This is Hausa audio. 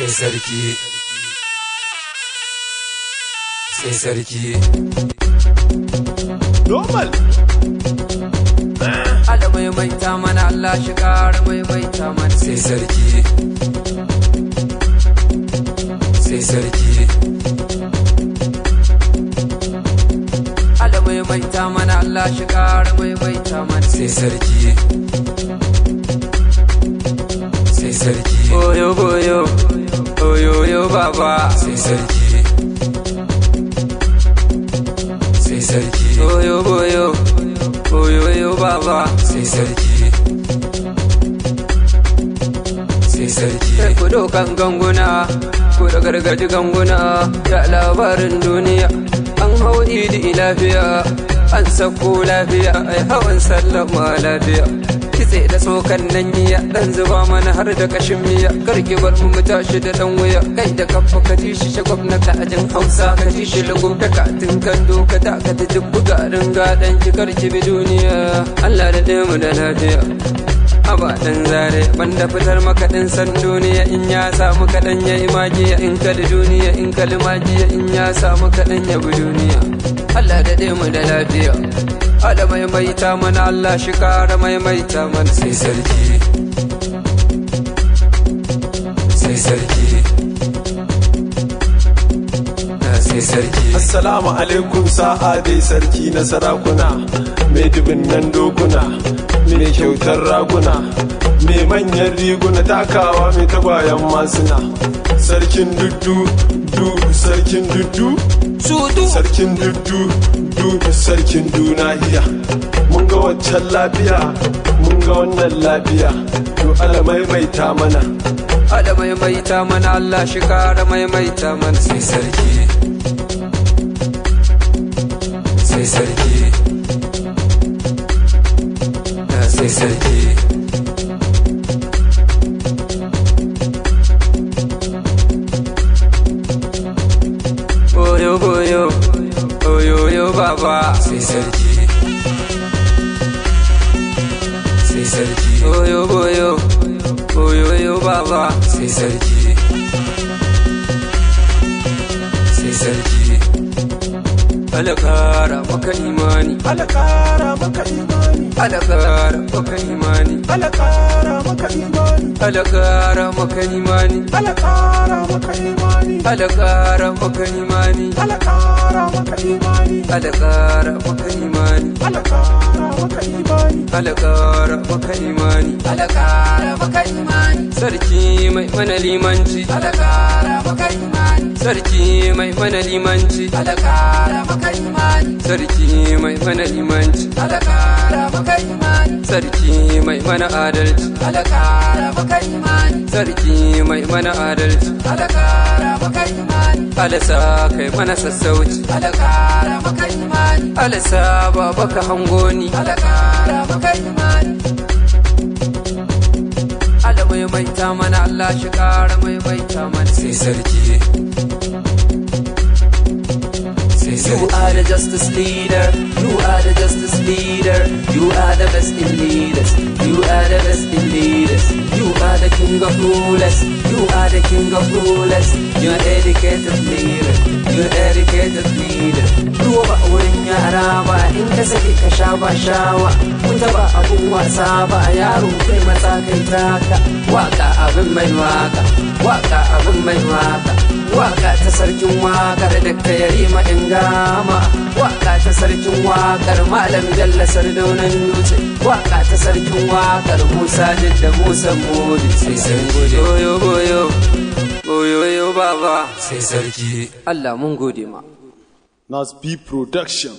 sai sarki. Sai sarki. Normal. Ala maimaita mana Allah shi ƙara maimaita mana. Sai sarki. Sai sarki. Ala maimaita mana Allah shi ƙara maimaita mana. Sai sarki. Sai sarki. Oyo boyo Oyo yo baba. Sai sarki baba. Sai sarki ganguna Ku da gargaji ganguna. Ya labarin duniya An hau idi lafiya An sako lafiya Ai hawan sallama lafiya. Kitse da tsokan nan miya. Dan zuba mana har da kashin miya. Karki bar mu mu tashi da dan wuya. Kai da kafa ka ji shi shagwab na kajin hausa ka ji shi lagum da katin kando ka ta ka ta jibbu garin gadan ki karki bi duniya. Allah da demu da lafiya. Aba dan zare banda fitar makaɗin san duniya in ya samu kaɗan ya yi magiya in kali duniya in kali magiya in ya samu kaɗan ya bi duniya. Allah da mu da lafiya. Allah maimaita mana Allah shi kara maimaita mana. Sai sarki. Assalamu alaikum sa'a dai sarki na sarakuna. Mai dubin nan dokuna mai kyautar raguna mai manyan riguna takawa mai tagwayen masuna. Sarkin duddu du sarkin duddu. Sarkin duddu du sarkin dunahiya mun ga waccan lafiya mun ga wannan lafiya. To ala maimaita mana. Allah maimaita mana Allah shi kara maimaita mana. Sai sarki sai sarki sai sarki Oyo Oyo yo baba sai sarki sai sarki Oyo boyo Oyo yo baba sai sarki sai sarki Alakara maka imani alakara maka imani Alakara maka imani alakara maka imani Alakara maka imani alakara maka imani Alakara maka imani alakara maka imani Alakara maka imani alakara maka imani Alakara maka imani Alakara maka imani, Sarki mai mana limanci alakara maka imani, Sarki mai mana limanci alakara maka imani, Sarki mai mana limanci alakara maka imani, Sarki mai mana adalci. Alakara maka imani, Sarki mai mana adalci. Alakara maka imani, Alasa kai mana sassauci. Alakara maka imani, Alasa baba ka alakara maka imani, mana Allah shi kara mana. Sai sarki. You are the justice leader. You are the justice leader. You are the best in leaders. You are the best in leaders. You are the king of rulers. You are the king of rulers. You're educated leader. You're educated leader. Ba in ka sake ka sha ba shawa. Kun taba abun wasa ba yaro kai matsa kai taka. Waka abin mai waƙa. Waka abin mai waƙa. Waka ta sarkin waƙar da ta yari in gama Waka ta sarkin waƙar Malam Jalla Sardaunan Dutse Waka ta sarkin waƙar Musa Jidda Musa Modi sai sarki Oyo boyo Oyo yo baba sai sarki Allah mun gode ma Nas B Production